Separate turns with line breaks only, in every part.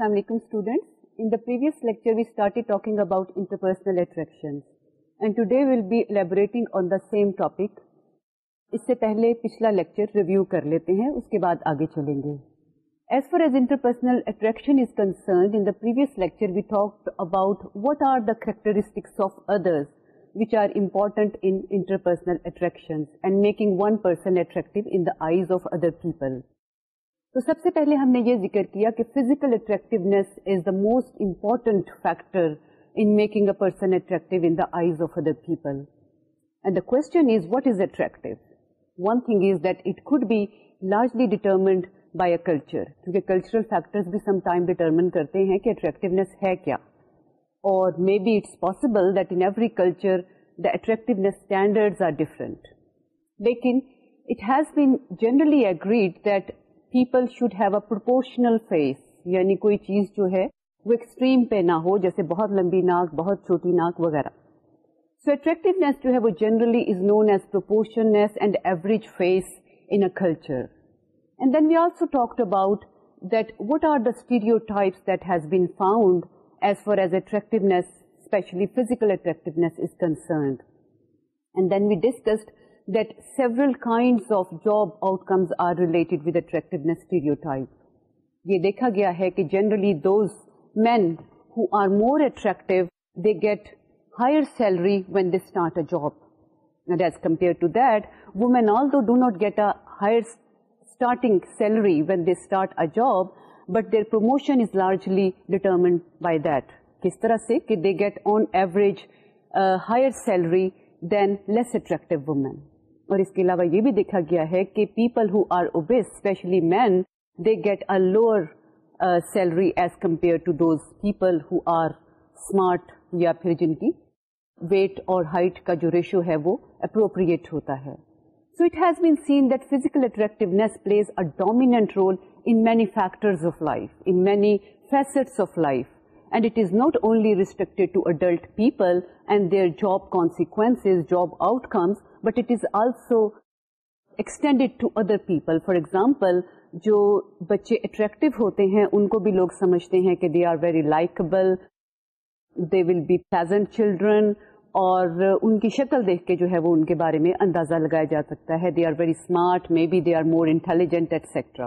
السلام علیکم students in the previous lecture we start talking about interpersonal attraction and today will be elaborating on the same topic اس سے پہلے پچھلا lecture review کر لیتے ہیں اس کے بعد آگے چلیں گے as far as interpersonal attraction is concerned in the previous lecture we talk about what are the characteristics of others which are important interpersonal attraction and making one person attractive in the eyes of other people تو سب سے پہلے ہم نے یہ ذکر کیا کہ physical attractiveness is the most important factor in in making a person attractive attractive the the eyes of other people and question is is what one thing is that it خڈ be largely determined by a culture کیونکہ cultural factor کرتے ہیں کہ attractiveness ہے کیا اور may be it's possible that in every culture the attractiveness کلچریکٹیونیسٹرڈ are different لیکن it has been generally agreed that people should have a proportional face یعنی کوئی چیز جو ہے وہ ایکسٹریم پہ نہ ہو جیسے بہت لمبی ناک بہت چھوٹی ناک وغیرہ سو اٹریکٹونیس جو ہے وہ generally is known as proportions and average face in a culture and then we also talk about that what are the stereotypes that has been found as far as attractiveness especially physical attractiveness is concerned and then we discussed دیکھا گیا ہے کہ generally those men are more attractive they get higher salary when they start a job as compare job but their promotion is largely determined by that کس طرح سے they get on average higher salary then less attractive women اور اس کے علاوہ یہ بھی دیکھا گیا ہے کہ people who are obese especially men they get a lower salary as compare to those people who are smart یا پھر جن کی ویٹ اور ہائٹ کا جو ریشو ہے وہ اپروپریٹ ہوتا ہے so it has been seen that physical attractiveness plays a dominant role in many factors of life in many facets of life and it is not only restricted to adult people and their job consequences, job outcomes but it is also extended to other people for example جو بچے attractive ہوتے ہیں ان کو بھی لوگ سمجھتے ہیں کہ they are very likeable they will be pleasant children اور ان کی شکل دیکھ کے جو ہے وہ ان کے بارے میں اندازہ لگایا جا سکتا ہے they are very smart may be they are more intelligent etcetera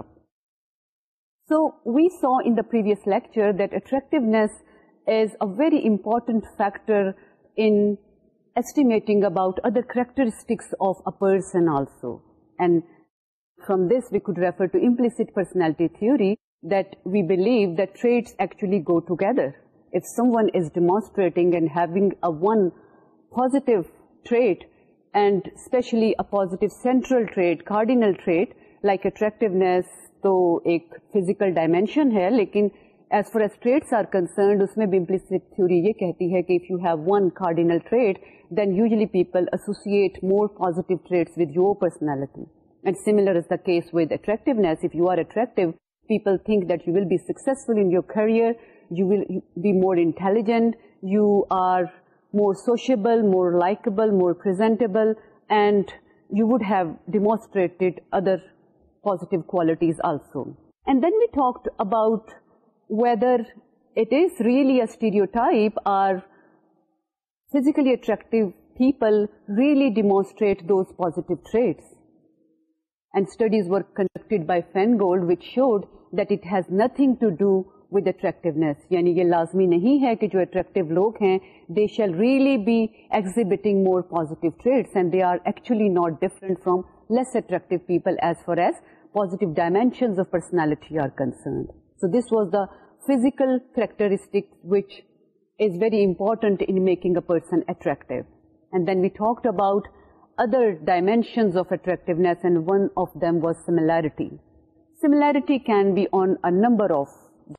so we so in the previous lecture that attractiveness is a very important factor in ایسٹی about other characteristics of a persons we could refer to implicit personality theory دلیو this actually go together if someone is demonstrating and having a one positive trait and especially central trait cardinal trait like attractiveness تو ایک physical dimension ہے لیکن as فارس traits are concerned اس میں بمپلس theory یہ کہتی ہے کہ if you have one cardinal trait then usually people associate more positive trait with your personality and similar is thus with attractiveness you are attract people think that you will be successful in your career be more intelligent you are more sociable more likeable more presentable and you would have demonstrated other positive qualities also and then we talk about whether it is really stereotype are physically attract people really demonstrate those positive traits and studies were conducted by Feingold which showed that it has nothing to do with attractiveness یعنی یہ لازمی نہیں ہے کہ جو attractive لوگ ہیں they shall really be exhibiting more positive traits and they are actually not different from less attractive people as far as positive dimensions of personality are concerned So this was the physical characteristic which is very important in making a person attractive. And then we talked about other dimensions of attractiveness, and one of them was similarity. Similarity can be on a number of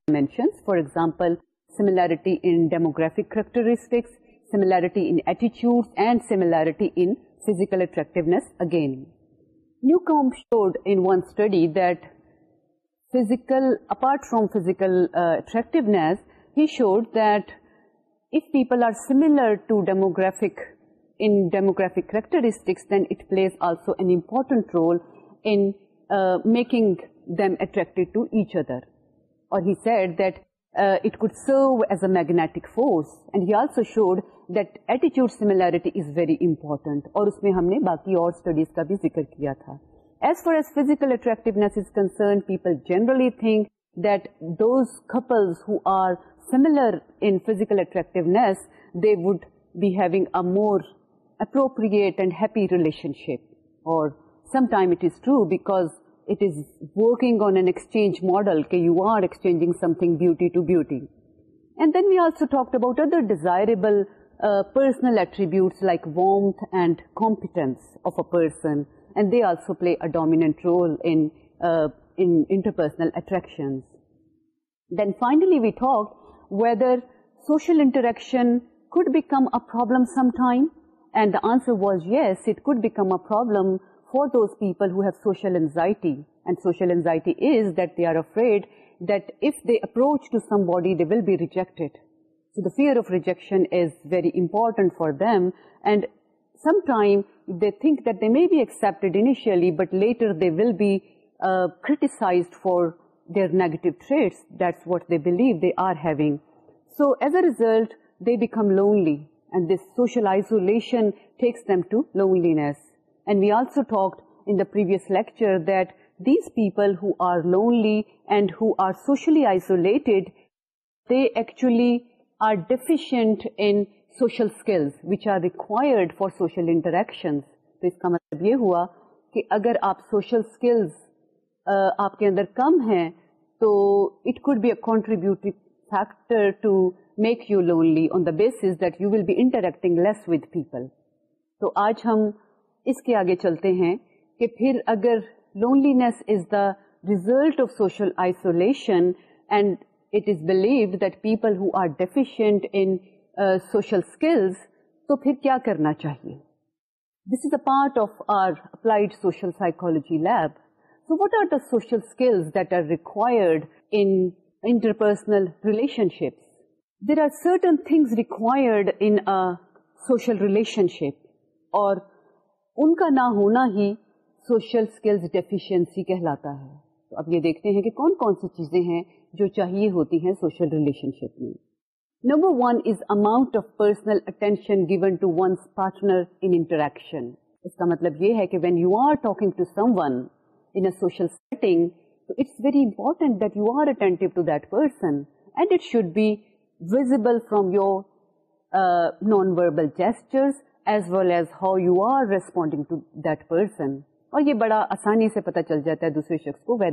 dimensions. For example, similarity in demographic characteristics, similarity in attitudes, and similarity in physical attractiveness again. Newcomb showed in one study that فکل apart from physical should دف people are similar to demographics it plays also an important role making them attractive to each other اور magnetic force and ہیوڈ that ایٹی similarity is very important اور اس میں ہم نے باقی اور اسٹڈیز کا بھی ذکر کیا تھا As far as physical attractiveness is concerned, people generally think that those couples who are similar in physical attractiveness, they would be having a more appropriate and happy relationship. Or sometimes it is true because it is working on an exchange model, that you are exchanging something beauty to beauty. And then we also talked about other desirable uh, personal attributes like warmth and competence of a person, and they also play a dominant role uh, in interpersonal attractions. Then finally we talked whether social interaction could become a problem sometime, and the answer was yes, it could become a problem for those people who have social anxiety. And social anxiety is that they are afraid that if they approach to somebody, they will be rejected. So the fear of rejection is very important for them, and Sometimes they think that they may be accepted initially, but later they will be uh, criticized for their negative traits. That's what they believe they are having. So as a result, they become lonely, and this social isolation takes them to loneliness. And we also talked in the previous lecture that these people who are lonely and who are socially isolated, they actually are deficient in social skills which are required for social interaction تو اس کا مطلب یہ ہوا کہ اگر آپ social skills آپ کے اندر کم ہیں تو it could be a contribute factor to make you lonely on the basis that you will be interacting less with people تو آج ہم اس کے آگے چلتے ہیں کہ پھر اگر loneliness is the result of social isolation and it is believe that people who are deficient in social skills تو پھر کیا کرنا چاہیے this is a part of our applied social psychology lab so what are are the social skills that آرشل personal relationships there are certain things required in social relationship اور ان کا نہ ہونا ہی سوشل اسکلز ڈیفیشینسی کہلاتا ہے تو اب یہ دیکھتے ہیں کہ کون کون سی چیزیں ہیں جو چاہیے ہوتی ہیں سوشل ریلیشن شپ میں نانبل جیسٹرڈ پرسن اور یہ بڑا آسانی سے پتا چل جاتا ہے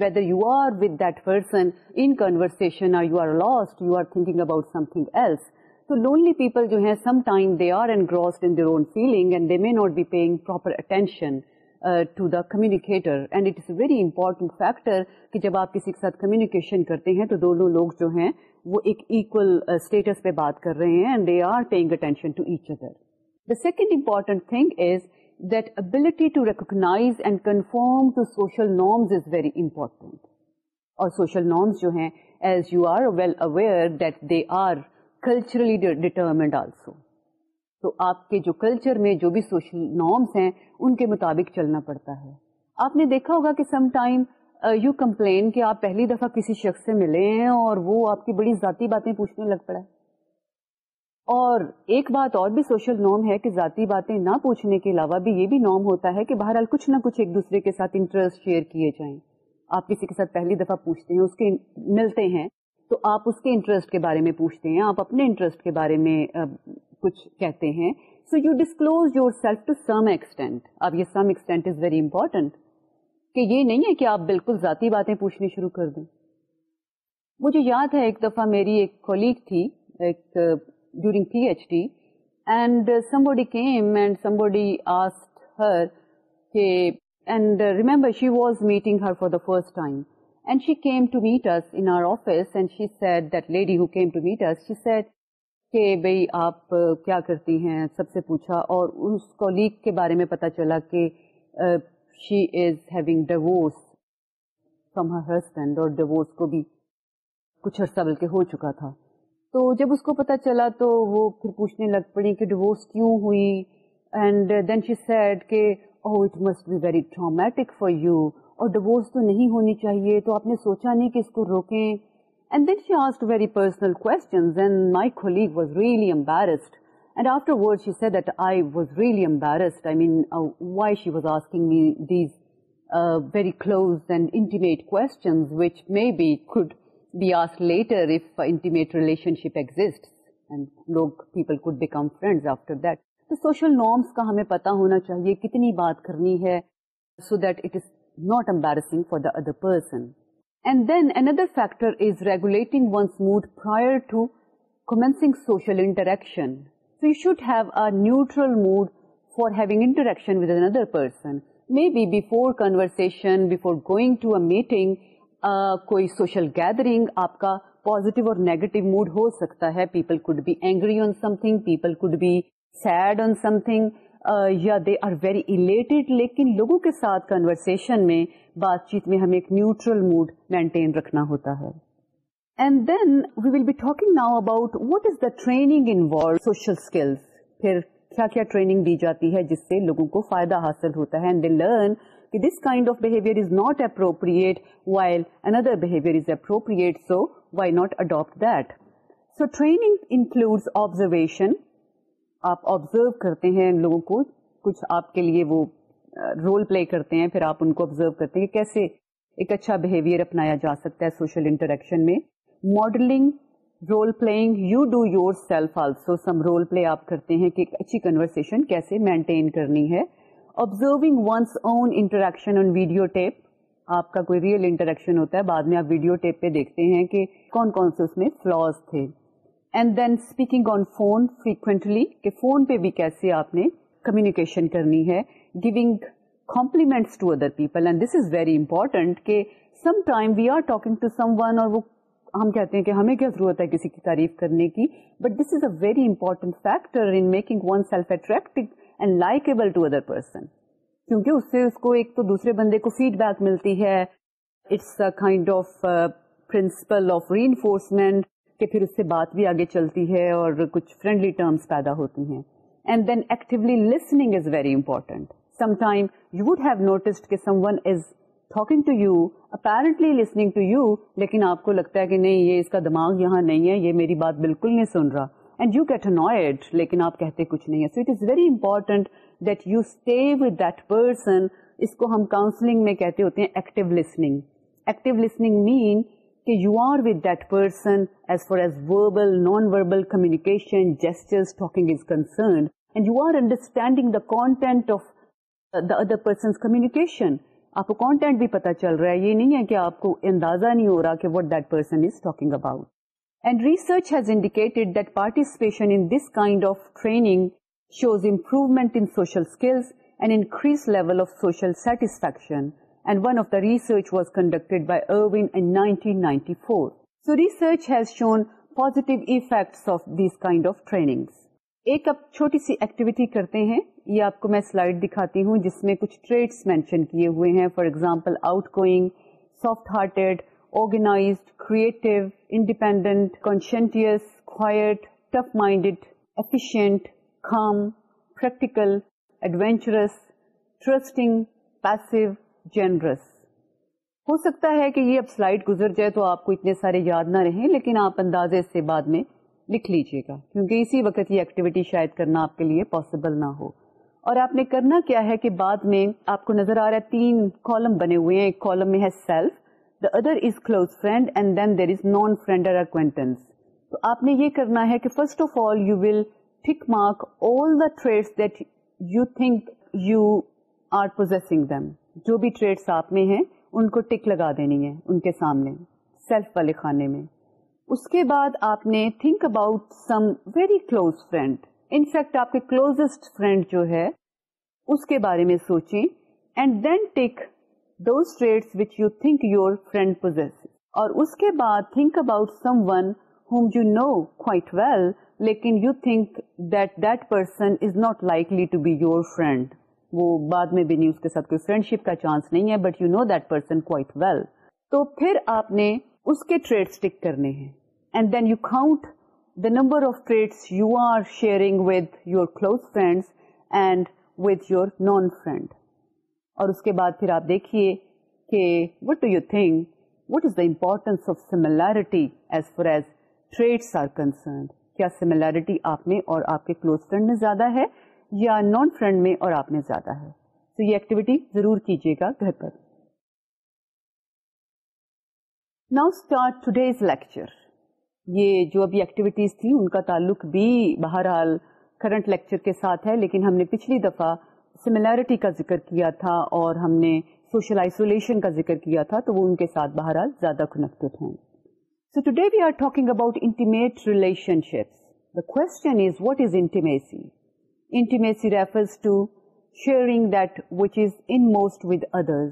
ویدرو are with that person in converse loss you are thinking about else lonely people جو ہے ناٹ بی پیپر اٹینشنیکیٹر and it is a very important factor کہ جب آپ کسی کے ساتھ کمیونیکیشن کرتے ہیں تو دونوں لوگ جو ہیں وہ ایکول اسٹیٹس پہ بات کر رہے ہیں سیکنڈ امپورٹینٹ از تو آپ کے جو کلچر میں جو بھی سوشل نارمس ہیں ان کے مطابق چلنا پڑتا ہے آپ نے دیکھا ہوگا کہ سم ٹائم یو کمپلین کہ آپ پہلی دفعہ کسی شخص سے ملے ہیں اور وہ آپ کی بڑی ذاتی باتیں پوچھنے لگ پڑا اور ایک بات اور بھی سوشل نارم ہے کہ ذاتی باتیں نہ پوچھنے کے علاوہ بھی یہ بھی نارم ہوتا ہے کہ بہرحال کچھ نہ کچھ ایک دوسرے کے ساتھ انٹرسٹ شیئر کیے جائیں آپ کسی کے ساتھ پہلی دفعہ پوچھتے ہیں اس کے ملتے ہیں تو آپ اس کے انٹرسٹ کے بارے میں پوچھتے ہیں آپ اپنے انٹرسٹ کے بارے میں کچھ کہتے ہیں so you disclose yourself to some extent اب یہ some extent is very important کہ یہ نہیں ہے کہ آپ بالکل ذاتی باتیں پوچھنی شروع کر دیں مجھے یاد ہے ایک دفعہ میری ایک کولیگ تھی ایک ڈیوری ایچ ڈی اینڈ سم بوڈیمبر شی واز میٹنگ آپ کیا کرتی ہیں سب سے پوچھا اور اس کولیگ کے بارے میں پتا چلا کہ شی از ہیونگ ہیونگوس فرام ہر ہسبینڈ اور کو بھی کچھ عرصہ بلکہ ہو چکا تھا تو جب اس کو پتا چلا تو وہ پھر پوچھنے لگ پڑی کہ ڈیوس کیوں ہوئی اینڈ دین شی سیڈ کہ oh it must be very traumatic for you اور ڈیوس تو نہیں ہونی چاہیے تو آپ نے سوچا نہیں کہ اس کو روکیں and then she ask very personal questions and my was really embarrassed and afterward she said I was really embarrassed very close and could be آرس later if intimate relationship اگز لوگ people social norms کا ہمیں پتا ہونا چاہیے کتنی بات کرنی ہے so that it not embarrass other person and then another factor is regulating mood فرمسنگ social interaction you should have a neutral mood for ہیشن with another person may be before conversation before going to a meeting کوئی social gathering آپ کا positive اور negative mood ہو سکتا ہے people could be angry on something people could be sad on something یا they are very لیکن لوگوں کے ساتھ کنورسن میں بات چیت میں ہمیں ایک نیوٹرل موڈ مینٹین رکھنا ہوتا ہے and then we will be talking now about what is the training involve social skills پھر کیا کیا ٹریننگ دی جاتی ہے جس سے لوگوں کو فائدہ حاصل ہوتا ہے اینڈ دے لرن کہ this kind of behaviour is not appropriate while another behaviour is appropriate so so why not adapt that training includes observation آپ آبزرو کرتے ہیں لوگوں کو کچھ آپ کے لیے وہ رول پلے کرتے ہیں پھر آپ ان کو آبزرو کرتے ہیں کہ کیسے ایک اچھا بہیویئر اپنایا جا سکتا ہے سوشل انٹریکشن میں modelling role playing you do yourself also some role play آپ کرتے ہیں کہ اچھی کنورسن کیسے مینٹین کرنی ہے observing one's own interaction on video tape آپ کا کوئی ریئل انٹریکشن ہوتا ہے بعد میں آپ ویڈیو ٹیپ پہ دیکھتے ہیں کہ کون کون سے اس میں فلوز تھے and then speaking on phone frequently کہ فون پہ بھی کیسے آپ نے کمیونیکیشن کرنی ہے giving compliments to other people and this is very important کہ some time we are talking to someone اور وہ ہم کہتے ہیں کہ ہمیں کیا ضرورت ہے کسی کی تعریف کرنے کی but this is a very important attractive and likeable to other person کیونکہ اس سے اس کو ایک تو دوسرے بندے کو فیڈ بیک ملتی ہے it's a kind of principle of reinforcement کہ پھر اس سے بات بھی آگے چلتی ہے اور کچھ فرینڈلی ٹرمس پیدا ہوتی ہیں and then actually listening is very important time you would have noticed کہ someone is talking to to you apparently listening you لیکن آپ کو لگتا ہے کہ نہیں یہ اس کا دماغ یہاں نہیں ہے یہ میری بات بالکل نہیں سن رہا اینڈ یو گیٹ انوائڈ لیکن آپ کہتے کچھ نہیں ہے so it is very important that you stay with that person اس کو ہم کاؤنسلنگ میں کہتے ہوتے ہیں active listening active listening mean کہ you are with that person as far as verbal non verbal communication talking is concerned and you are understanding the content of the other person communication آپ کو content بھی پتا چل رہا ہے یہ نہیں ہے کہ آپ کو اندازہ نہیں ہو رہا کہ what that person is talking about and research has increased level of shows satisfaction in social of and increase level of social satisfaction in 1994 so research has shown positive effects of these kind of trainings. ایک اب چھوٹی سی activity کرتے ہیں یہ آپ کو میں slide دکھاتی ہوں جس میں کچھ ٹریڈس مینشن کیے ہوئے ہیں for example outgoing soft hearted organized, creative independent conscientious, quiet, tough minded efficient calm, practical adventurous, trusting passive generous ہو سکتا ہے کہ یہ اب سلائڈ گزر جائے تو آپ کو اتنے سارے یاد نہ رہیں لیکن آپ اندازے سے بعد میں لکھ لیجئے گا کیونکہ اسی وقت یہ ایکٹیویٹی شاید کرنا آپ کے لیے پاسبل نہ ہو اور آپ نے کرنا کیا ہے کہ بعد میں آپ کو نظر آ رہا ہے تین کالم بنے ہوئے ہیں ایک کالم میں ہے self the other is close friend and then there is non friend اور اکوینٹنس تو آپ نے یہ کرنا ہے کہ first of all you will tick mark all the trait that you think you are them جو بھی ٹریڈس آپ میں ہیں ان کو ٹک لگا دینی ہے ان کے سامنے سیلف والے خانے میں اس کے بعد آپ نے think about some very close friend in fact آپ کے کلوزسٹ فرینڈ جو ہے اس کے بارے میں سوچیں and then take those trait which you think your friend pose اور اس کے بعد think about someone whom you know کوئی ویل لیکن you think that person is not like لی یور فرینڈ وہ بعد میں بھی نہیں اس کے ساتھ فرینڈشپ کا چانس نہیں ہے but you know that person quite well تو پھر آپ نے اس کے ٹریڈ اسٹک کرنے ہیں and then you count the number of traits you are sharing with your close friend and with your non friend اور اس کے بعد پھر آپ دیکھیے کہ what do you think what is the importance of similarity as far as traits are concerned کیا similarity آپ میں اور آپ کے کلوز فرینڈ میں زیادہ ہے یا نان فرینڈ میں اور آپ میں زیادہ ہے تو یہ ایکٹیویٹی ضرور کیجیے گا گھر پر ناؤ اسٹارٹ ٹوڈیز لیکچر یہ جو ابھی ایکٹیویٹیز تھیں ان کا تعلق بھی بہرحال کرنٹ لیکچر کے ساتھ ہے لیکن ہم نے پچھلی دفعہ سملیرٹی کا ذکر کیا تھا اور ہم نے سوشل آئسولیشن کا ذکر کیا تھا تو وہ ان کے ساتھ بہرحال زیادہ کنیکٹڈ ہیں so today we are talking about intimate relationships the question is what is intimacy intimacy refers to sharing that which is in most with others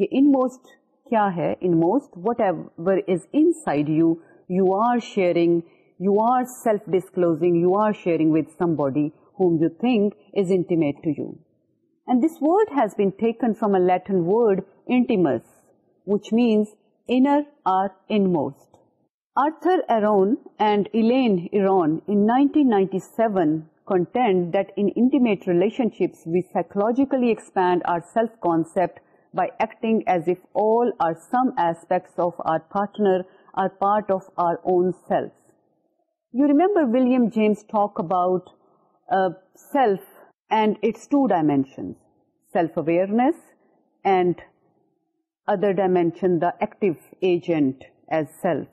یہ ان موسٹ کیا ہے in most whatever is inside you you are sharing you are self disclosing you are sharing with somebody whom you think is intimate to you. And this word has been taken from a Latin word, intimus, which means inner or inmost. Arthur Aron and Elaine Aron in 1997 contend that in intimate relationships we psychologically expand our self-concept by acting as if all or some aspects of our partner are part of our own selves. You remember William James talk about self and its two dimension self awareness and other dimension the active agent as self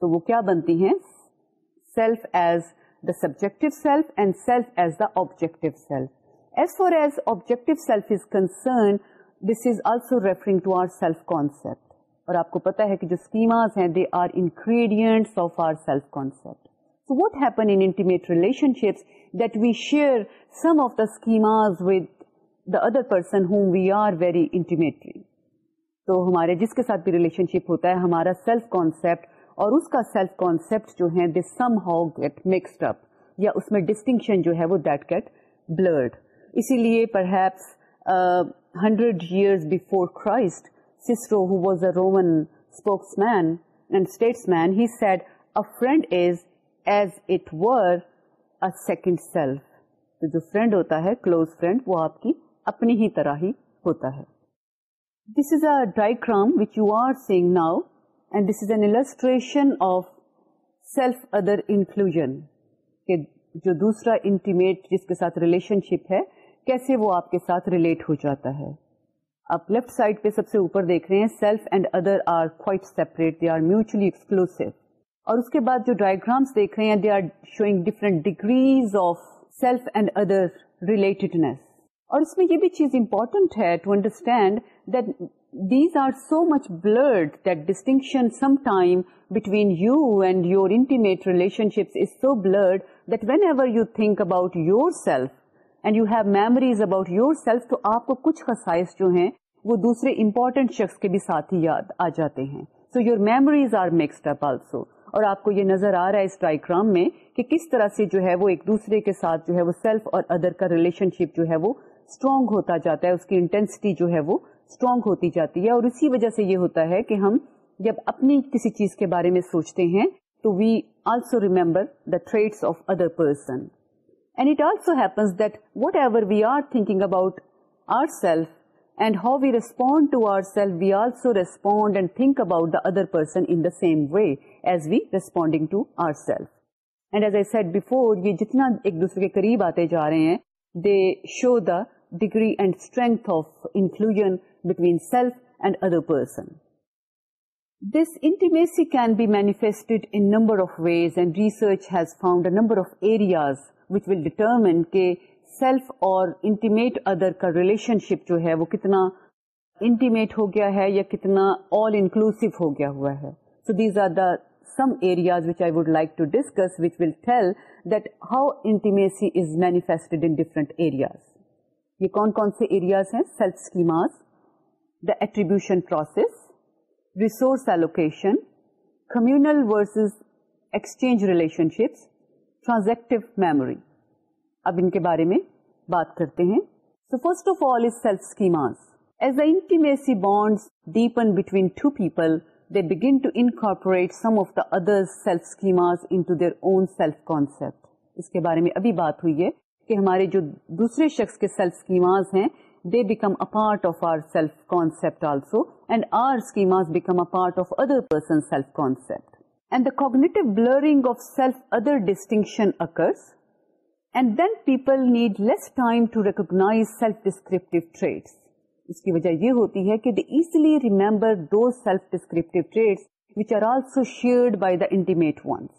تو وہ کیا بنتی ہیں self as the subject self and self as the objective self as far as objective self is concern this is also referring to our self concept اور آپ کو پتا ہے کہ جو اسکیماز ہیں they are ingredient of our self concept So what happen in intimate relationships that we share some of the schemas with the other person whom we are very intimately. تو ہمارے جس کے ساتھ بھی ریلیشن شپ ہوتا ہے ہمارا سیلف کانسیپٹ اور اس کا سیلف کانسیپٹ جو ہے the some how get mixed up یا اس میں ڈسٹنکشن جو ہے وہ دیٹ گیٹ بلرڈ اسی لیے perhaps hundred years before Christ Cicero who was a Roman spokesman and statesman he said a friend is as it were second self تو جو فرینڈ ہوتا ہے کلوز فرینڈ وہ آپ کی اپنی ہی طرح ہی ہوتا ہے this is a diagram which you are seeing now and this is an illustration of self other inclusion کہ جو دوسرا انٹیمیٹ جس کے ساتھ ریلیشن شپ ہے کیسے وہ آپ کے ساتھ ریلیٹ ہو جاتا ہے آپ لیفٹ سائڈ پہ سب سے اوپر دیکھ رہے ہیں self and other are quite separate they are mutually exclusive اور اس کے بعد جو ڈائگرامس دیکھ رہے ہیں they are showing different degrees of self and other relatedness اور اس میں یہ بھی چیز امپورٹنٹ ہے to understand that these are so much blurred that distinction some time between you and your intimate relationship is so blurred that whenever you think about yourself and you have memories about yourself تو آپ کو کچھ خسائش جو ہیں وہ دوسرے important شخص کے بھی ساتھ ہی یاد آ جاتے ہیں so your memories are mixed up also اور آپ کو یہ نظر آ رہا ہے اس ڈائگرام میں کہ کس طرح سے جو ہے وہ ایک دوسرے کے ساتھ جو ہے وہ سیلف اور ادر کا ریلیشن شپ جو ہے وہ اسٹرانگ ہوتا جاتا ہے اس کی انٹینسٹی جو ہے وہ اسٹرانگ ہوتی جاتی ہے اور اسی وجہ سے یہ ہوتا ہے کہ ہم جب اپنی کسی چیز کے بارے میں سوچتے ہیں تو we also remember the traits of other person and it also happens that whatever we are thinking about our self and how we respond to our self we also respond and think about other person same way as we responding to our self and as a جتنا ایک دوسرے کے قریب آتے جا رہے ہیں they show the degree and strength of انکلوژ between self and other person this aunty can be manifest number of ways and research has found number of areas which will determine self اور intimate other کا relationship جو ہے وہ کتنا intimate ہو گیا ہے یا کتنا آل انکلوسو ہو گیا ہوا ہے so these are the some areas which I would like to discuss which will ٹھیک that how intimacy is manifested in different areas یہ کون کون سے ایریاز ہیں self schemas the attribution process resource allocation communal versus exchange relationships transactive memory اب ان کے بارے میں بات کرتے ہیں so first of all is self schemas as a bond deepen between two people they begin to incorporate some of the schemas in self concept اس کے بارے میں ابھی بات ہوئی ہے کہ ہمارے جو دوسرے شخص کے سیلف اسکیماز ہیں they become part of our self concept also and our schemas become a part of other person self concept and the cognitive blurring of self other distinction occurs and then people need less time to self recognize traits کی وجہ یہ ہوتی ہے کہ they easily remember do self descriptive which are also shared by the intimate ones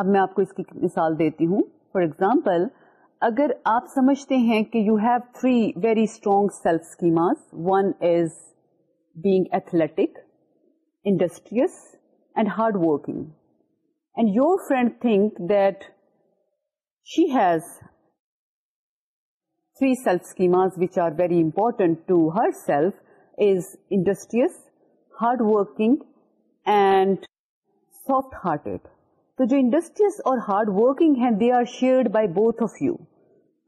اب میں آپ کو اس کی مثال دیتی ہوں فار ایگزامپل اگر آپ سمجھتے ہیں کہ you have three very strong self schemas one is being athletic industrious and hard working and your friend think that she's three self very important to her self is industrious hard working and soft hearted تو جو industrious اور hard working ہیں they are shared by both of you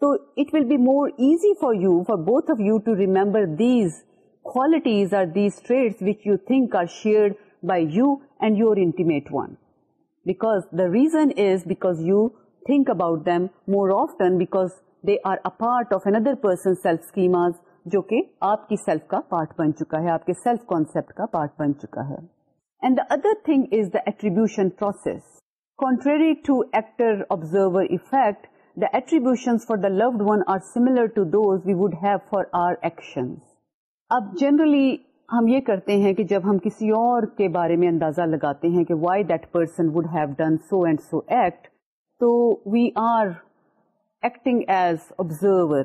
تو it will be more easy for you for both of you to remember these qualities or these traits which you think are shared by you and your intimate one because the reason is because you think about them more often because they they are part part of person's self person self کہ جو آپ کی self کا part بن چکا ہے آپ کے سیلف کانسپٹ کا پارٹ بن چکا ہے and the other thing is the attribution process contrary to actor observer effect the attribution for the loved one are similar to those we would have for our action اب generally ہم یہ کرتے ہیں کہ جب ہم کسی اور کے بارے میں اندازہ لگاتے ہیں کہ why that person would have done so and so act تو we are acting as observer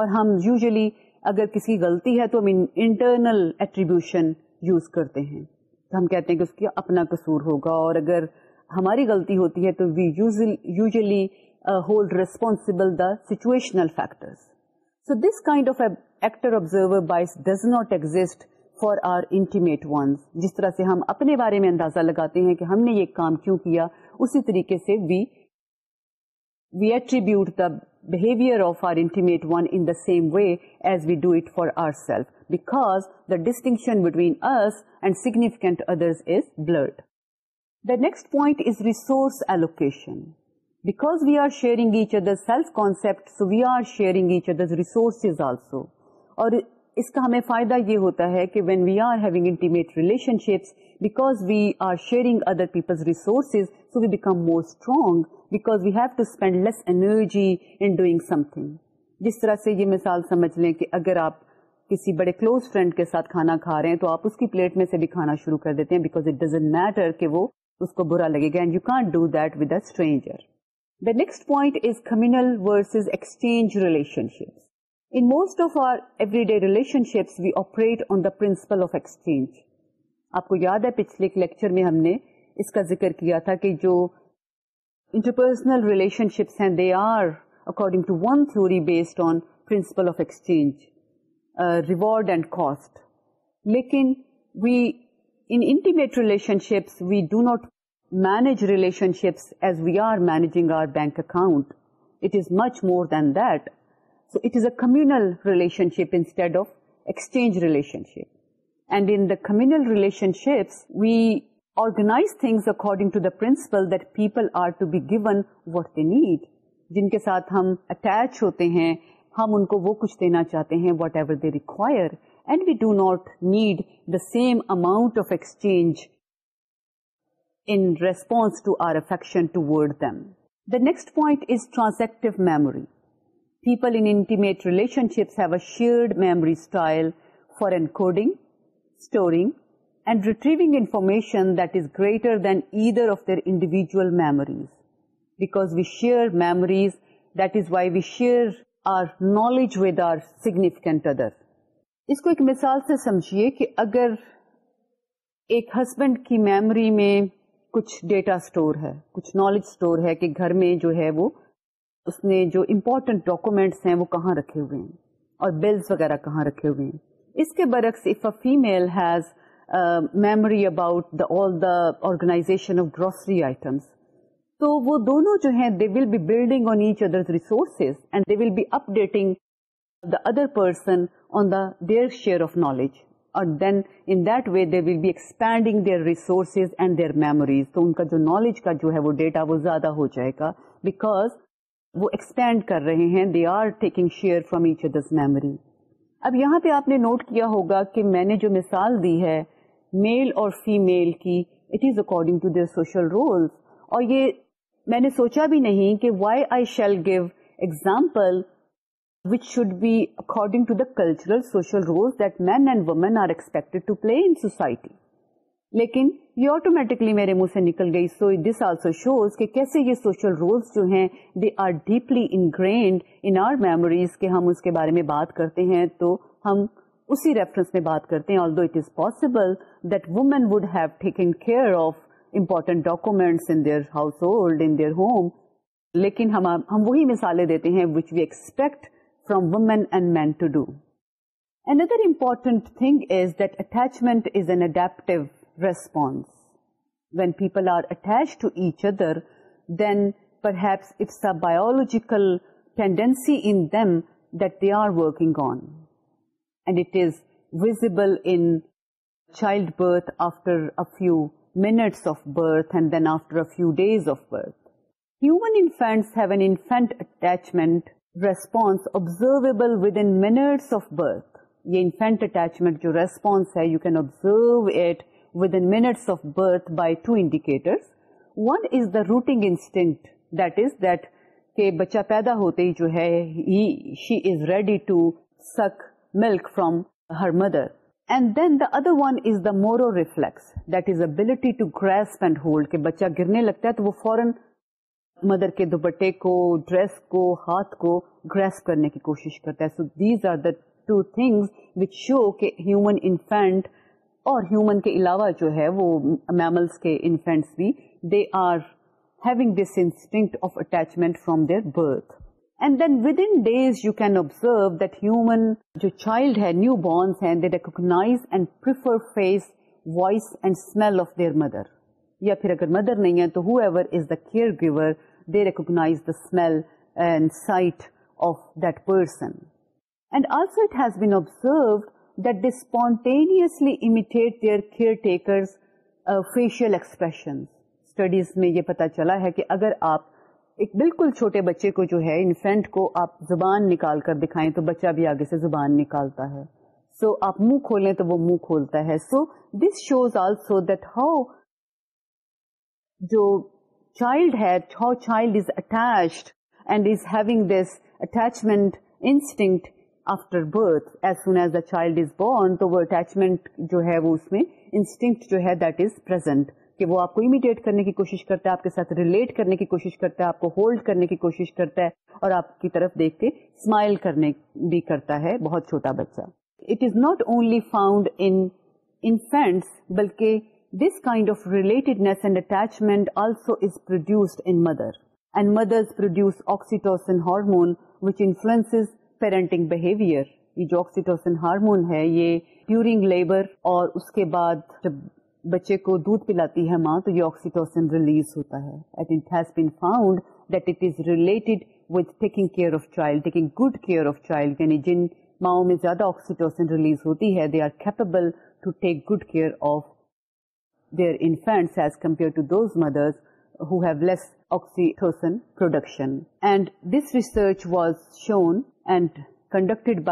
اور ہم یوزلی اگر کسی غلطی ہے تو ہم انٹرنل ایٹریبیوشن یوز کرتے ہیں تو ہم کہتے ہیں کہ اس کا اپنا قصور ہوگا اور اگر ہماری غلطی ہوتی ہے تو we usually hold responsible the situational factor so this kind of actor observer bias does not exist for our intimate ones جس طرح سے ہم اپنے بارے میں اندازہ لگاتے ہیں کہ ہم نے یہ کام کیوں کیا اسی طریقے سے we we attribute the behavior of our intimate one in the same way as we do it for ourselves, because the distinction between us and significant others is blurred. The next point is resource allocation. Because we are sharing each other's self-concept, so we are sharing each other's resources also. Or اس کا ہمیں فائدہ یہ ہوتا ہے کہ when we are having intimate relationships because we are sharing other people's resources so we become more strong because we have to spend less energy in doing something جس طرح سے یہ مثال سمجھ لیں کہ اگر آپ کسی بڑے کلوز فرینڈ کے ساتھ کھانا کھا رہے ہیں تو آپ اس کی پلیٹ میں سے بھی کھانا شروع کر دیتے ہیں بیکاز اٹ ڈزنٹ میٹر کہ وہ اس کو برا لگے گا and you can't do that with a stranger the next point is communal versus exchange relationships In most of our everyday relationships, we operate on the principle of exchange. آپ کو یاد ہے پچھلے ایک لیکچر میں ہم نے اس کا ذکر کیا تھا کہ جو انٹرپرسنل ریلیشن شپس ہیں they are according to one theory based on principle of exchange reward and cost لیکن we intimate relationships we do not manage relationships as we are managing our bank account it is much more than that it is امیونل relationship انٹرج relation شینڈ کملشن شی آرگنا گنٹ they need جن کے ساتھ ہم اٹیچ ہوتے ہیں ہم ان کو وہ کچھ دینا چاہتے ہیں whatever they require and we do not need the same amount of exchange response to our affection memory people aunty relationship have a share for coding and retrieving information that is greater than if their individual memories because we share memories that is why we share our knowledge with our significant other اس کو ایک مثال سے سمجھیے کہ اگر ایک husband کی میموری میں کچھ ڈیٹا اسٹور ہے کچھ نالج اسٹور ہے کہ گھر میں جو ہے وہ اس نے جو امپورٹنٹ ڈاکومینٹس ہیں وہ کہاں رکھے ہوئے ہیں اور بلز وغیرہ کہاں رکھے ہوئے ہیں اس کے برعکس if a female has memory about the all the organization of grocery items تو وہ دونوں جو ہیں they will be building on each other resources and they will be updating the other person on the their share of knowledge اور then in that way they will be expanding their resources and their memories تو ان کا جو knowledge کا جو ہے وہ data وہ زیادہ ہو جائے گا بیکاز وہ ایکسپینڈ کر رہے ہیں they are taking share from each others memory اب یہاں پہ آپ نے نوٹ کیا ہوگا کہ میں نے جو مثال دی ہے میل اور میل کی it is according to their social roles اور یہ میں نے سوچا بھی نہیں کہ why I shall give example which should be according to the cultural social roles that men and women are expected to play in society لیکن یہ آٹومیٹکلی میرے منہ سے نکل گئی سو دس آلسو شوز کہ کیسے یہ سوشل رولس جو ہیں they are deeply ingrained in our memories کہ ہم اس کے بارے میں بات کرتے ہیں تو ہم اسی ریفرنس میں بات کرتے ہیں although it is possible that women would have taken care of important documents in their household in their home لیکن ہم ہم وہی مثالیں دیتے ہیں which we expect from women and men to do another important thing is that attachment is an adaptive response when people are attach to each other then perhaps بایولوجیکلبل child birth after few minute of birth then after few days of برتھنٹس response observe minutes of birth یہ infant attachment جو response ہے you can observe it minutes of birth by two indicator rooting instinct is بچہ پیدا ہوتے ہی جو ہے other one is the Moro reflex that is ability to grasp and hold بچہ گرنے لگتا ہے تو وہ فورن مدر کے دوپٹے کو ڈریس کو ہاتھ کو گریس کرنے کی کوشش کرتا ہے so these are the two things which show کہ ہیومن انفینٹ اور ہیومن کے علاوہ جو ہے وہ میملس کے انفینٹس بھی they are having this instinct of attachment from their birth and then with in days you can observe that human جو چائلڈ ہے نیو بورنس ہیں they recognize and prefer face voice and smell of their mother یا پھر اگر mother نہیں ہے تو whoever is the care giver they recognize the smell and sight of that person and also it has been observed that they spontaneously imitate their caretakers uh, facial expressions. Studies میں یہ پتا چلا ہے کہ اگر آپ ایک بالکل چھوٹے بچے کو جو ہے انفینٹ کو آپ زبان نکال کر دکھائیں تو بچہ بھی آگے سے زبان نکالتا ہے سو so, آپ منہ کھولیں تو وہ منہ کھولتا ہے so this shows also that how جو چائلڈ ہے how child is attached and is having this attachment instinct after birth as soon as the child is born تو وہ اٹیچمنٹ جو ہے وہ اس میں انسٹنکٹ جو ہے دیٹ از پرزینٹ کہ وہ آپ کو امیڈیٹ کرنے کی کوشش کرتا ہے آپ کے ساتھ ریلیٹ کرنے کی کوشش کرتا ہے آپ کو ہولڈ کرنے کی کوشش کرتا ہے اور آپ کی طرف دیکھ کے اسمائل کرنے بھی کرتا ہے بہت چھوٹا بچہ it is not only found infants بلکہ this kind of relatedness and attachment also is produced in mother and mothers produce oxytocin hormone which influence parenting behaviour یہ جو آکسیٹوسن ہارمون ہے یہ ڈیورنگ لیبر اور اس کے بعد جب بچے کو دودھ پلاتی ہے ماں تو یہ آکسیٹوسن ریلیز ہوتا ہے یعنی جن ماؤں میں زیادہ آکسیٹوسن ریلیز ہوتی ہے they are capable to take good care of their infants as compare to those production and this research was shown first social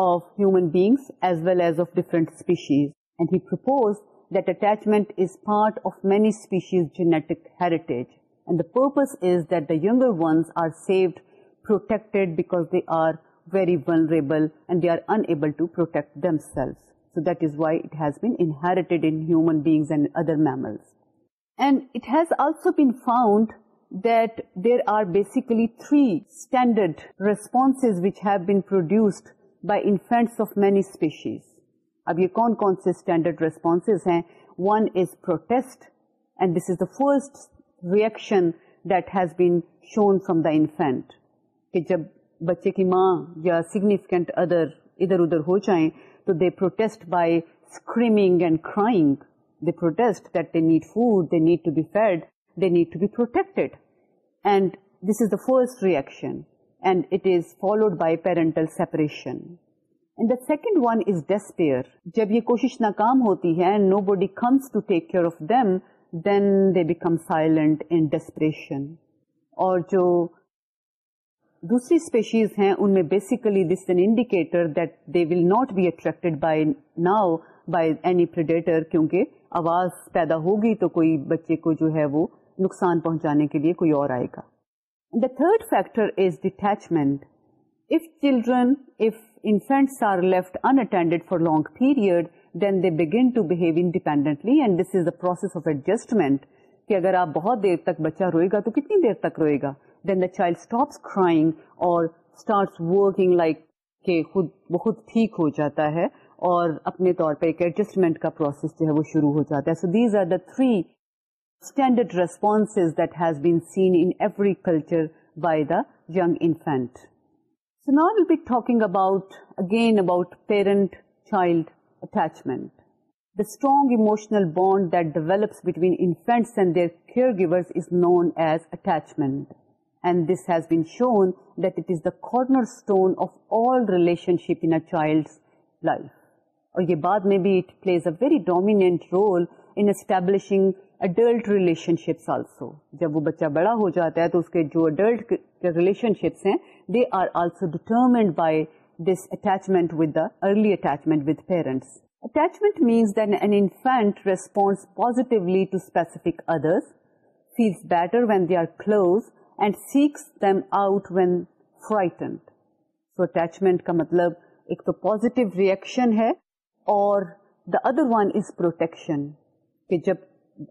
of human beings as well as of different that attachment is part of many species' genetic heritage, and the purpose is that the younger ones are saved, protected, because they are very vulnerable and they are unable to protect themselves. So that is why it has been inherited in human beings and other mammals. And it has also been found that there are basically three standard responses which have been produced by infants of many species. اب یہ کون کون سے standard response ہیں one is protest and this is the first reaction that has been shown from the infant کہ جب بچے کی ماں یا سگنیفیکینٹ ادر ادھر ادھر ہو جائیں تو they protest by screaming and crying they protest that they need food they need to be fed they need to be protected and this is the first reaction and it is followed by parental separation and the second one is despair جب یہ کوشش ناکام ہوتی ہے nobody comes to take care of them then they become silent اور جو دوسری species ہیں ان میں basically this an indicator that they will not be attracted by now by any پر آواز پیدا ہوگی تو کوئی بچے کو جو ہے وہ نقصان پہنچانے کے لیے کوئی اور آئے گا the third factor is detachment children اگر آپ بہت دیر تک بچہ روئے گا تو کتنی دیر تک روئے گا دین دا چائلڈ اور خود بہت ٹھیک ہو جاتا ہے اور اپنے طور پہ ایک ایڈجسٹمنٹ کا پروسیس جو شروع ہو جاتا ہے so these are the three standard response that has بیلچر by the young infant So now we'll be talking about parent-child attachment. The strong emotional bond that develops between infants and their caregivers is known as attachment. And this has been shown that it is the cornerstone of all relationship in a child's life. Aur ye baad mein bhi it plays a very dominant role in establishing adult relationships also جب وہ بچہ بڑا ہو جاتا ہے تو اس کے جو adult relation others better when they are close and them out when frightened so attachment کا مطلب ایک تو پوزیٹو ریئیکشن ہے اور the other one is protection جب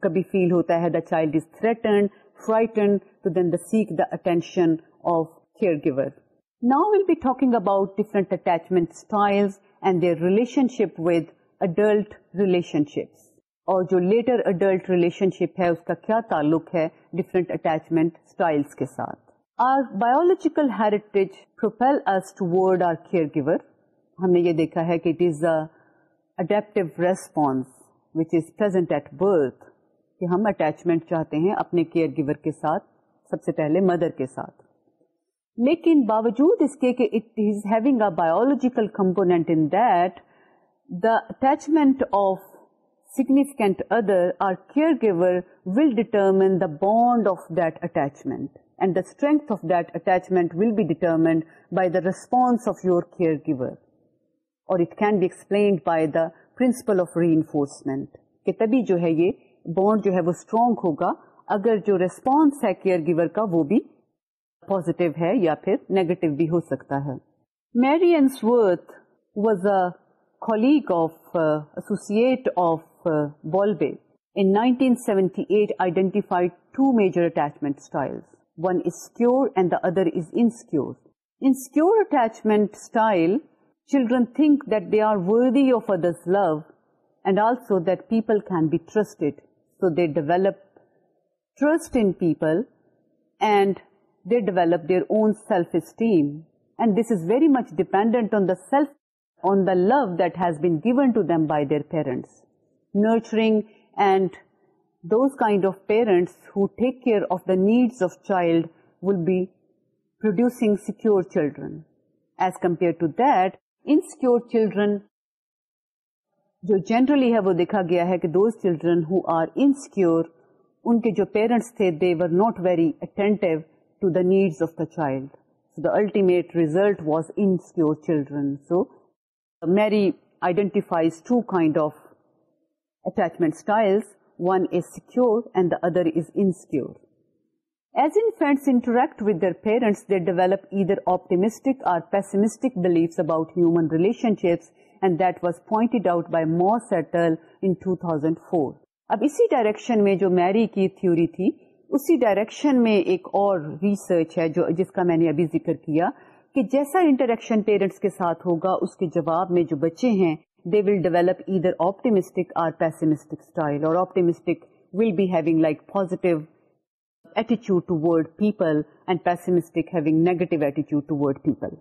کبھی فیل ہوتا ہے the child is threatened frightened تو then the seek the attention of caregiver now we'll be talking about different attachment style and their relationship with adult relationships اور جو later adult relationship ہے اس کا کیا تعلق ہے different attachment styles کے ساتھ are biological heritage profile is toward our caregiver ہم نے یہ دیکھا ہے کہ it is adaptive response which is present at birth کہ ہم اٹیچمنٹ چاہتے ہیں اپنے کیئر گیور کے ساتھ سب سے پہلے مدر کے ساتھ لیکن باوجود اس کے کہ it is having a biological component in that the attachment of significant other or caregiver will determine the bond of that attachment and the strength of that attachment will be determined by the response of your caregiver or it can be explained by the principle of reinforcement کہ تب ہی جو ہے یہ bond جو ہے وہ strong ہوگا اگر جو ریسپانس ہے کیئر گیور کا وہ بھی پوزیٹو ہے یا پھر نیگیٹو بھی ہو سکتا ہے Mary Ainsworth was a colleague of associate of Bowlby 1978 one is style, and the other is are worthy style children think that they are worthy can be trusted So they develop trust in people and they develop their own self-esteem. And this is very much dependent on the love that has been given to them by their parents. Nurturing and those kind of parents who take care of the needs of child will be producing secure children. As compared to that, insecure children جو generally ہے وہ دیکھا گیا ہے کہ those children who are insecure ان کے جو پیرنٹس تھے they were not very to the needs of the child so the ultimate result was insecure children so Mary identifies two kind of attachment style one is secure and the other is insecure As infants interact with their parents, they develop either optimistic or pessimistic beliefs about human relationships and that was pointed out by more settle in 2004 اب اسی direction میں جو میری کی theory تھی اسی direction میں ایک اور ریسرچ ہے جو جس کا میں نے ابھی ذکر کیا کہ جیسا انٹریکشن پیرنٹس کے ساتھ ہوگا اس کے جواب میں جو بچے ہیں دے ول ڈیولپ ادھر آپٹیمسٹک آر پیسمسٹک اسٹائل اور optimistic will be having like positive ایٹیچیوڈ پیپلسٹک ایٹیچیوڈ people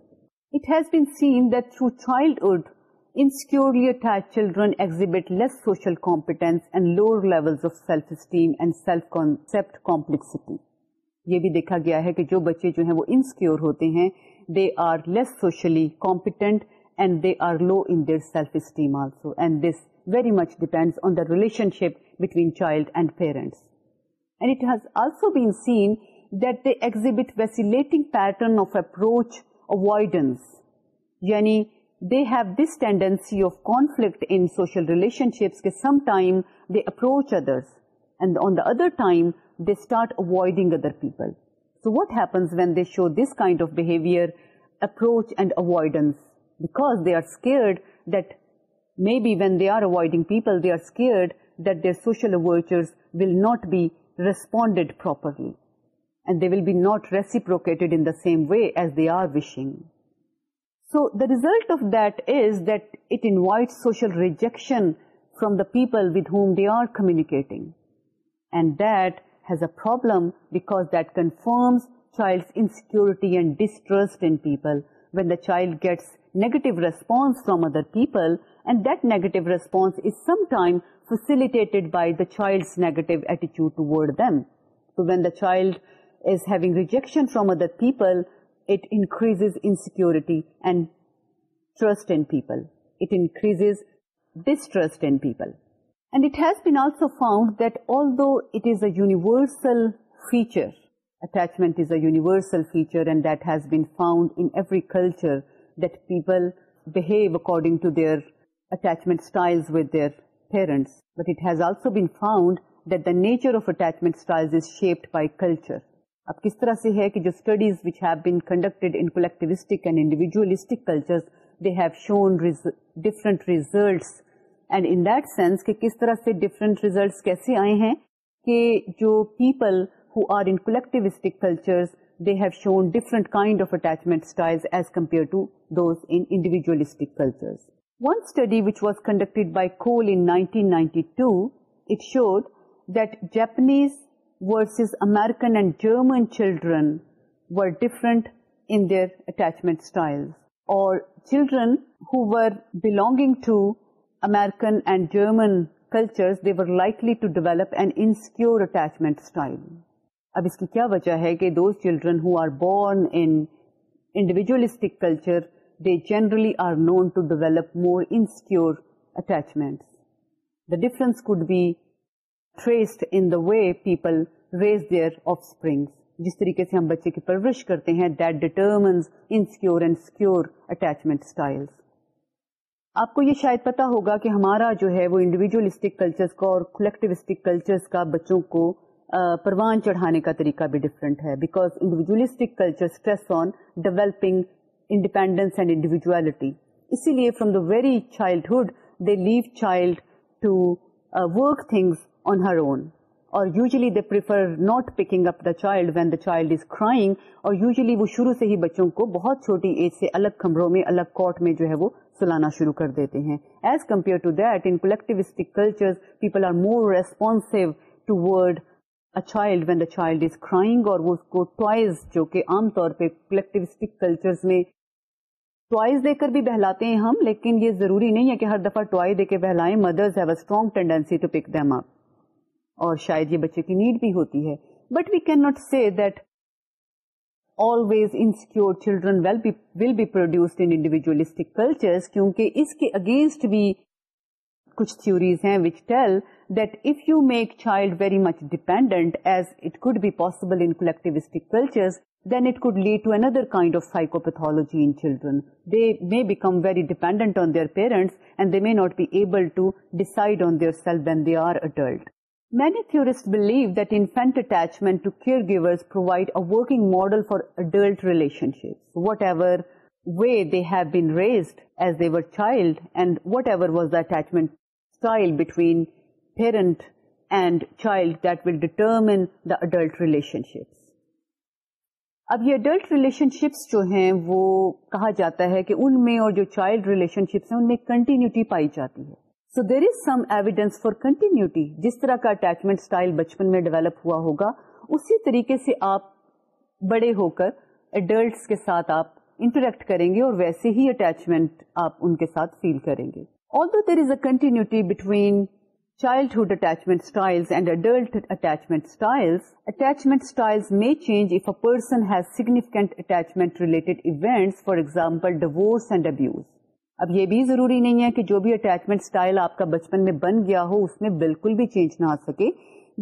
it has through child hood Insecurely attached children exhibit less social competence and lower levels of self-esteem and self-concept complexity. یہ بھی دیکھا گیا ہے کہ جو بچے جو ہیں وہ انسیکیور ہوتے ہیں they are less socially competent and they are low in their self esteem also and this very much depends on the relationship between child and parents and it has also been seen that they exhibit vacillating pattern of approach avoidance یعنی they have this tendency of conflict in social relationships that sometimes they approach others and on the other time they start avoiding other people. So what happens when they show this kind of behavior, approach and avoidance? Because they are scared that maybe when they are avoiding people, they are scared that their social overtures will not be responded properly and they will be not reciprocated in the same way as they are wishing. So the result of that is that it invites social rejection from the people with whom they are communicating. And that has a problem because that confirms child's insecurity and distrust in people. When the child gets negative response from other people, and that negative response is sometimes facilitated by the child's negative attitude toward them. So when the child is having rejection from other people, it increases insecurity and trust in people. It increases distrust in people. And it has been also found that although it is a universal feature, attachment is a universal feature, and that has been found in every culture, that people behave according to their attachment styles with their parents. But it has also been found that the nature of attachment styles is shaped by culture. اب کس طرح سے ہے کہ جو studies which have been conducted in collectivistic and they have shown different results and in that sense کہ کس طرح سے ڈیفرنٹ ریزلٹس کیسے آئے ہیں کہ جو people who are in collectivistic they have shown different kind of attachment as compare to those 1992 different کا versus American and German children different attachment style اور children who belonging to American and German culture likely to develop and insecure style اب اس کی کیا وجہ ہے کہ those children are born individualistic generally are known to develop more insecure attachment the difference could be traced in the way people raise their offsprings جس طریقے سے ہم بچے کی پرورش کرتے ہیں that insecure and secure attachment آپ کو یہ شاید پتا ہوگا کہ ہمارا جو ہے وہ انڈیویجلسٹک اور کلچرس کا بچوں کو پروان چڑھانے کا طریقہ بھی ڈفرینٹ ہے because culture stress on developing independence and individuality اسی لیے from the very childhood they leave child to work things on her own اور usually they prefer not picking up the child when the child is crying اور usually وہ شروع سے ہی بچوں کو بہت چھوٹی ایج سے الگ کمروں میں الگ کوٹ میں جو ہے وہ سلانا شروع کر دیتے ہیں as compare to that in collectivistic culture people are more responsive toward a child when the child is crying اور وہ اس کو ٹوائز جو کہ عام طور پہ کولیکٹیوسٹک کلچر میں ٹوائز دے کر بھی بہلاتے ہیں ہم لیکن یہ ضروری نہیں ہے کہ ہر دفعہ ٹوائز دے کے بہلائیں mothers have a strong tendency to pick up اور شاید یہ بچے کی نیڈ بھی ہوتی ہے but we can not see that always insecure children will be produced individualistic culture کیونکہ اس کے اگینسٹ بھی کچھ تھوریز ہیں which tell that if you make child very much dependent as it could be possible in collectivistic culture then it could lead to another kind of psychopathology in children. They may become very dependent on their parents and they may not be able to decide on their self when they are adult. Many theorists believe that infant attachment to caregivers provide a working model for adult relationships. Whatever way they have been raised as they were child and whatever was the attachment style between parent and child that will determine the adult relationships. اب یہ adult relationships جو ہیں وہ کہا جاتا ہے کہ ان میں اور جو چائلڈ ریلیشن شپس ہیں ان میں کنٹینیوٹی پائی جاتی ہے so there is some evidence for continuity جس طرح کا اٹیچمنٹ اسٹائل بچپن میں ڈیولپ ہوا ہوگا اسی طریقے سے آپ بڑے ہو کر اڈلٹس کے ساتھ آپ انٹریکٹ کریں گے اور ویسے ہی اٹیچمنٹ آپ ان کے ساتھ فیل کریں گے although there is a continuity between childhood attachment style and adult attachment style attachment style may change if a person has significant attachment related events for example divorce and abuse اب یہ بھی ضروری نہیں ہے کہ جو بھی اٹیچمنٹ اسٹائل آپ کا بچپن میں بن گیا ہو اس میں بالکل بھی چینج نہ آ سکے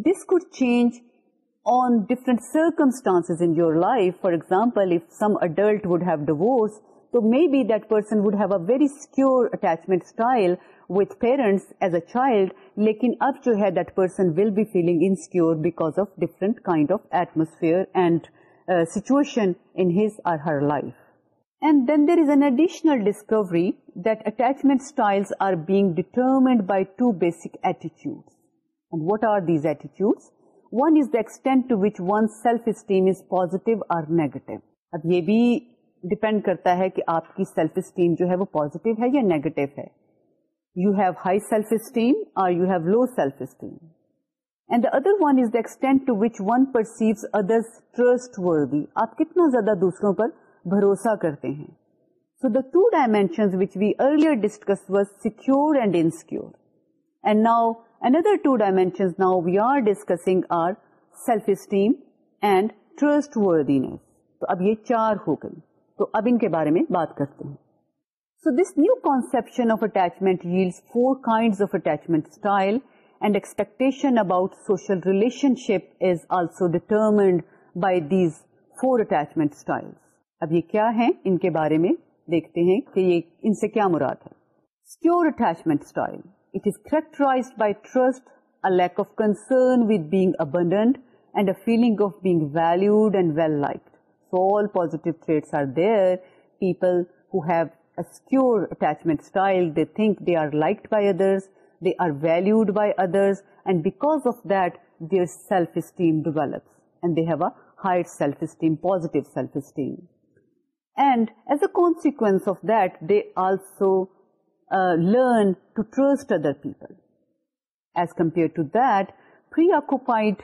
this could change on different circumstance in your life for example if some adult would have divorce تو may be that person would have a very secure attachment style with parents as a child لیکن اب جو ہے that person will be feeling insecure because of different kind of atmosphere and situation in his or her life آپ کی self esteem جو ہے positive ہے یا نیگیٹو ہے you have high self esteem اور بھروسہ کرتے ہیں so the two dimension which we earlier discuss secure and insecure and now another two dimension now we are discussing are self esteem and trust وردینس تو اب یہ چار ہو گئی تو اب ان کے بارے میں بات کرتے ہیں so this new conception of attachment yields four kind of attachment style and expectation about social relationship is also determined by these four attachment style اب یہ کیا ہیں ان کے بارے میں دیکھتے ہیں کہ یہ ان سے کیا مراد ہے secure attachment style it is characterise by trust lack of abandonment and well their people attachment style they think they are liked by others they are valued by others and because of that their develops and self esteem positive and as a consequence also learn to trust other people as compare to the occupied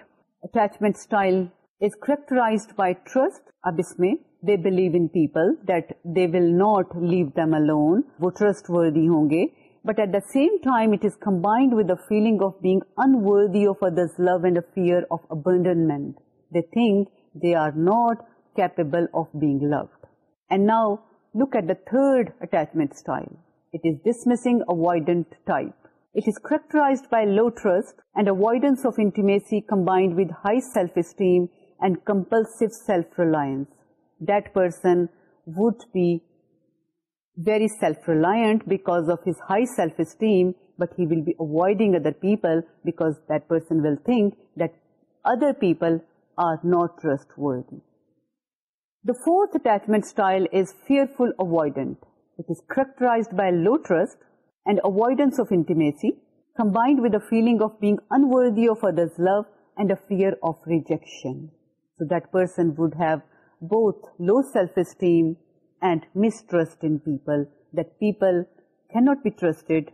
attachment style is characterise by trust اب اس میں they believe people date they will not leave them وہ trust وردی ہوں گے but at the same time it combined with feeling of being unworthy of other fear of اب mean they think they are not capable of being love And now look at the third attachment style. It is dismissing avoidant type. It is characterized by low trust and avoidance of intimacy combined with high self-esteem and compulsive self-reliance. That person would be very self-reliant because of his high self-esteem, but he will be avoiding other people because that person will think that other people are not trustworthy. The fourth attachment style is fearful avoidant. It is characterized by low trust and avoidance of intimacy combined with a feeling of being unworthy of others' love and a fear of rejection. So that person would have both low self-esteem and mistrust in people that people cannot be trusted.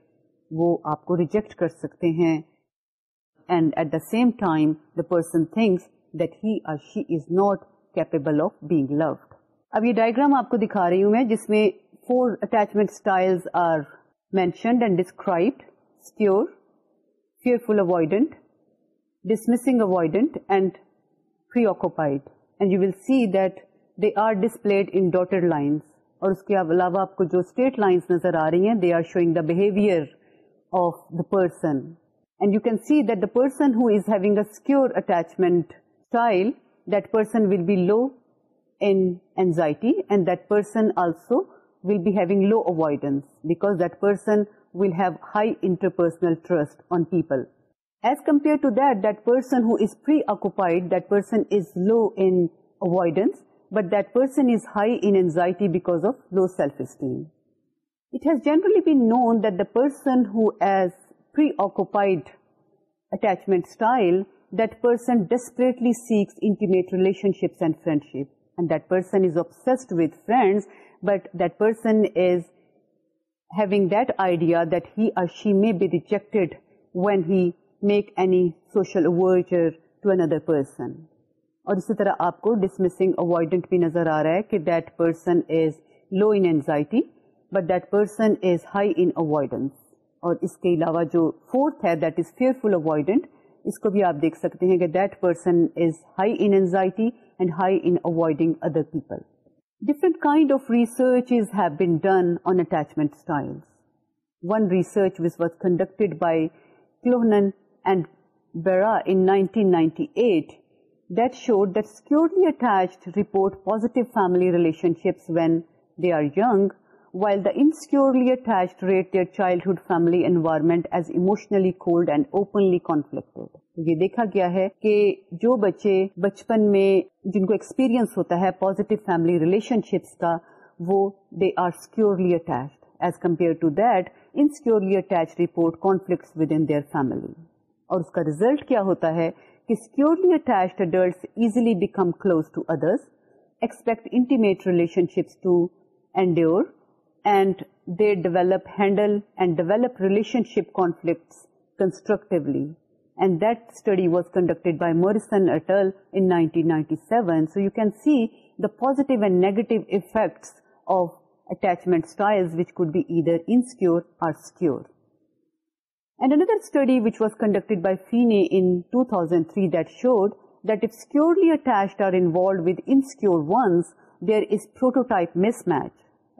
وہ آپ کو reject کر سکتے ہیں and at the same time the person thinks that he or she is not اب یہ diagram آپ کو دکھا رہی ہوں میں جس میں four attachment style are mentioned and described secure fearful avoidant dismissing and preoccupied and you will see that they are in dotted lines اور اس کے علاوہ آپ کو جو اسٹیٹ لائنس نظر آ رہی ہیں they are showing the behaviour of the person and you can see that the person who is having a secure attachment style that person will be low in anxiety, and that person also will be having low avoidance, because that person will have high interpersonal trust on people. As compared to that, that person who is preoccupied, that person is low in avoidance, but that person is high in anxiety because of low self-esteem. It has generally been known that the person who has preoccupied attachment style that person desperately seeks intimate relationships and friendship and that person is obsessed with friends but that person is having that idea that he or she may be rejected when he make any social overture to another person. اور اسی طرح آپ کو dismissing avoidant بھی نظر آ رہا ہے کہ that person is low in anxiety but that person is high in avoidance اور اس کے علاوہ جو فورتھ ہے that is fearful avoidant اس کو بھی آپ دیکھ سکتے ہیں کہ that person is high in anxiety and high in avoiding other people different kind of research is have been done on attachment style one research was was conducted by Klohnen and Bera in 1998 that showed that securely attached report positive family relationships when they are young while the insecurely attach rate your childhood family environment as emotionally cold and openly conflict یہ دیکھا گیا ہے کہ جو بچے بچپن میں جن کو ایکسپیرئنس ہوتا ہے پوزیٹیو فیملی ریلیشن شپس کا وہ they are securely attached as compare to that insecurely attach report conflict with in their family اور اس کا ریزلٹ کیا ہوتا ہے کہ securely attached adults easily become close to others expect intimate relationships to endure and they handle and develop relationship conflicts constructively. And that study was conducted by Morrison et al. In 1997. So you can see the positive and negative effects of attachment styles, which could be either insecure or secure. And another study which was conducted by Feeney in 2003 that showed that if securely attached are involved with insecure ones, there is prototype mismatch.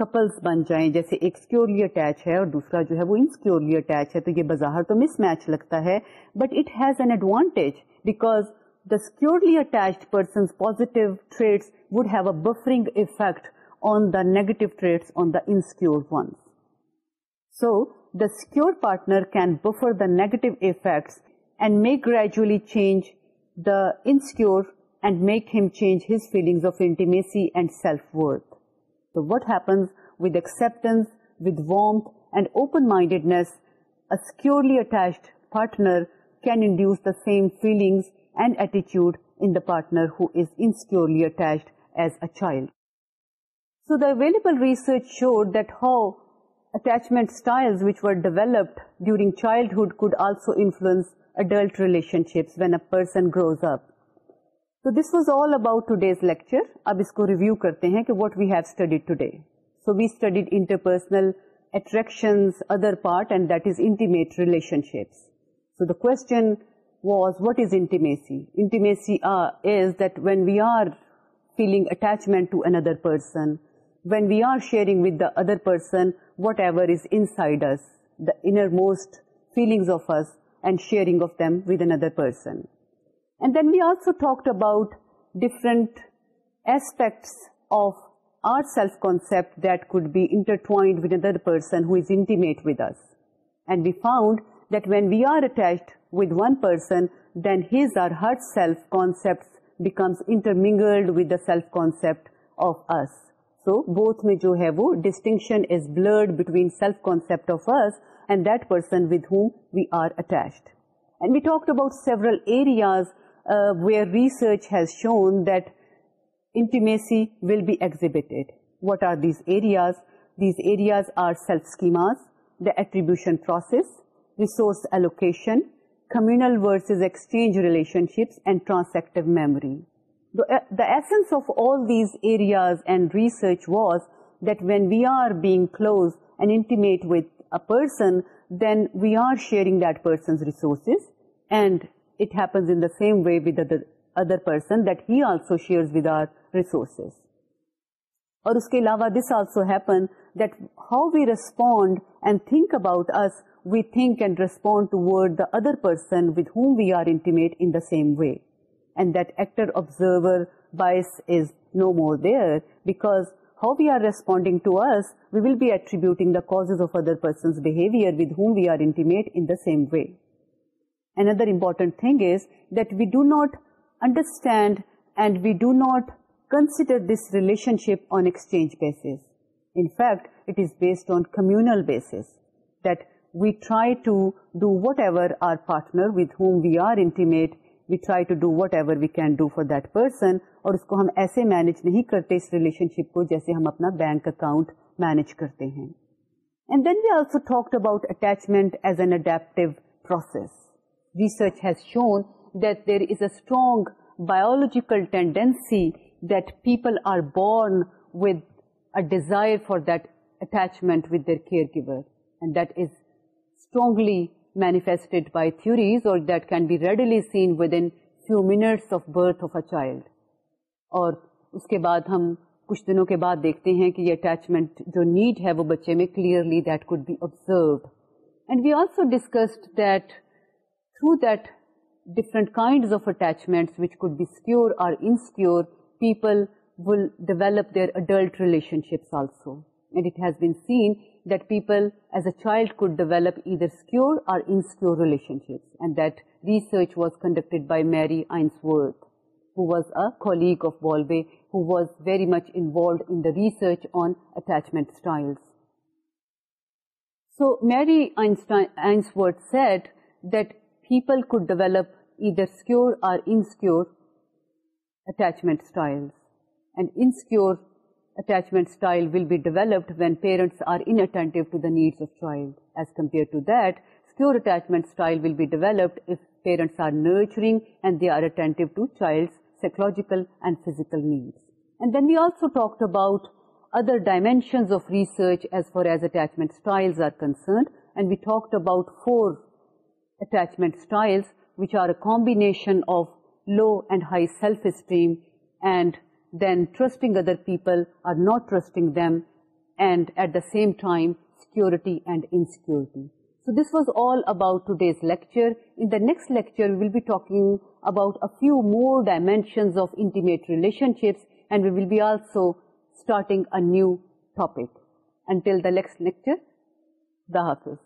Couples بن جائیں جیسے ایک securely attach ہے اور دوسرا جو ہے وہ insecurely attach ہے تو یہ بظاہر تو مس میچ لگتا ہے but it has an advantage because the securely attached person positive traits would have a buffering effect on the negative traits on the insecure ones so the secure partner can buffer the negative effects and make gradually change the insecure and make him change his feeling of intimacy and self worth So what happens with acceptance, with warmth and open-mindedness, a securely attached partner can induce the same feelings and attitude in the partner who is insecurely attached as a child. So the available research showed that how attachment styles which were developed during childhood could also influence adult relationships when a person grows up. This was all about today's lecture اب اس کو review کرتے ہیں so studied interpersonal attachment to another person when we are sharing with the person whatever is the innermost feelings of us and sharing of them with another person and then we also talked about different aspects of our self concept that could be intertwined with other person who is intimate and we found that when we are attached with one person then his or her self concept becomes intermixed with the self concept of us so both میں جو ہے وہ distinction is blurred between self concept of us and that person with whom we are attached and we talk about several areas Uh, where research has shown that intimacy will be exhibited. What are these areas? These areas are self-schemas, the attribution process, resource allocation, communal versus exchange relationships, and transactive memory. The uh, essence of all these areas and research was that when we are being close and intimate with a person, then we are sharing that person's resources and respond to word the other person with whom we are aunty same way and that actor observer bias is no more there back how we are responding to or we will be attributing the cause of other person we are intimate in another important thing is that we do not understand and we do not consider this relationship on exchange basis. In fact, it is based on communal basis that we try to do whatever our partner with whom we are intimate, we try to do whatever we can do for that person اور اس کو ہم ایسے manage نہیں کرتے اس relation شپ کو جیسے ہم اپنا بینک اکاؤنٹ مینج کرتے ہیں and then we also talk about attachment as an adaptive process research has shown that there is a strong biological people are born with a desire for attachment with their caregiver strongly manifested by theories اور that can be readily seen within few minutes of birth of a child اور اس کے بعد ہم کچھ دنوں کے بعد دیکھتے ہیں کہ یہ اٹیچمنٹ جو نیڈ ہے وہ بچے میں clearly that could be observe and we also discussed that to that different kinds of attachments which could be secure or insecure, people will develop their adult relationships also. And it has been seen that people as a child could develop either secure or insecure relationships. And that research was conducted by Mary Ainsworth, who was a colleague of Wolbe, who was very much involved in the research on attachment styles. So Mary Ainsworth said that people could develop either secure or insecure attachment styles. An insecure attachment style will be developed when parents are inattentive to the needs of child. As compared to that, secure attachment style will be developed if parents are nurturing and they are attentive to child's psychological and physical needs. And then we also talked about other dimensions of research as far as attachment styles are concerned, and we talked about 4 attachment styles, which are a combination of low and high self-esteem, and then trusting other people or not trusting them, and at the same time security and insecurity. So this was all about today's lecture. In the next lecture, we will be talking about a few more dimensions of intimate relationships, and we will be also starting a new topic. Until the next lecture, Khuda Hafiz.